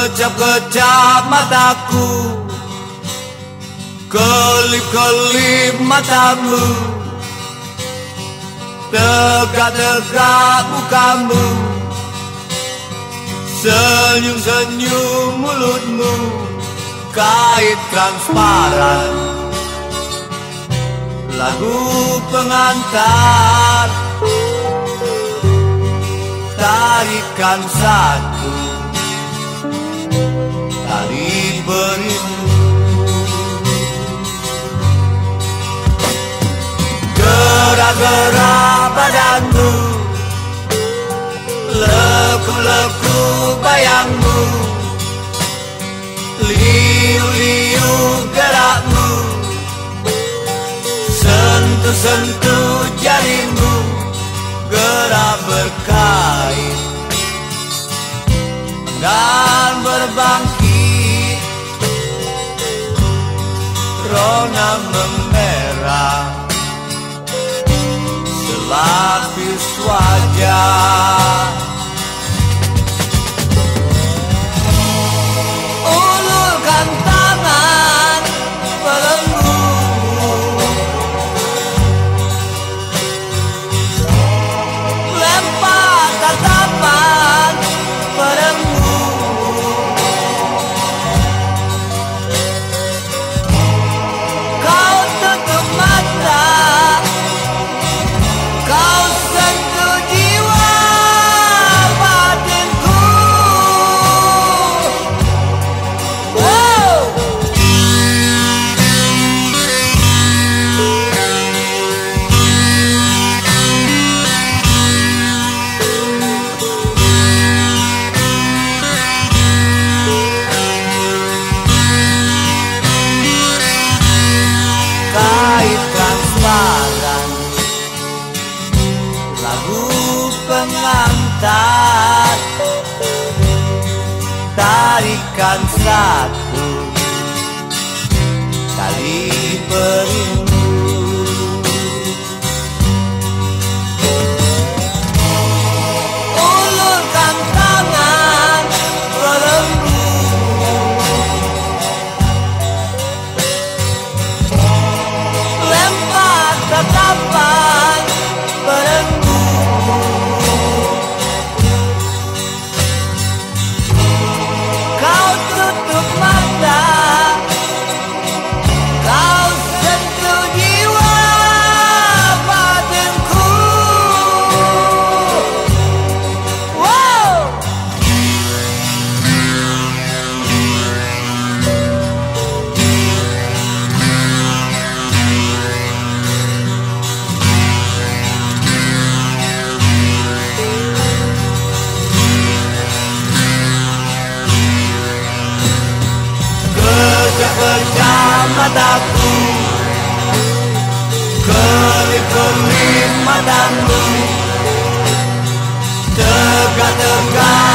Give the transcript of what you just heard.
Kecap-kecap mataku. Kelip-kelip matamu. Tegak-tegak mukamu. Senyum-senyum mulutmu. Kait transparan. Lagu pengantar. Tarikan satu Dan berbangkit. Rona memerah. Selapis Tarikan satu Kejap-kejap mataku. Kelip-kelip matamu Tegak-tegak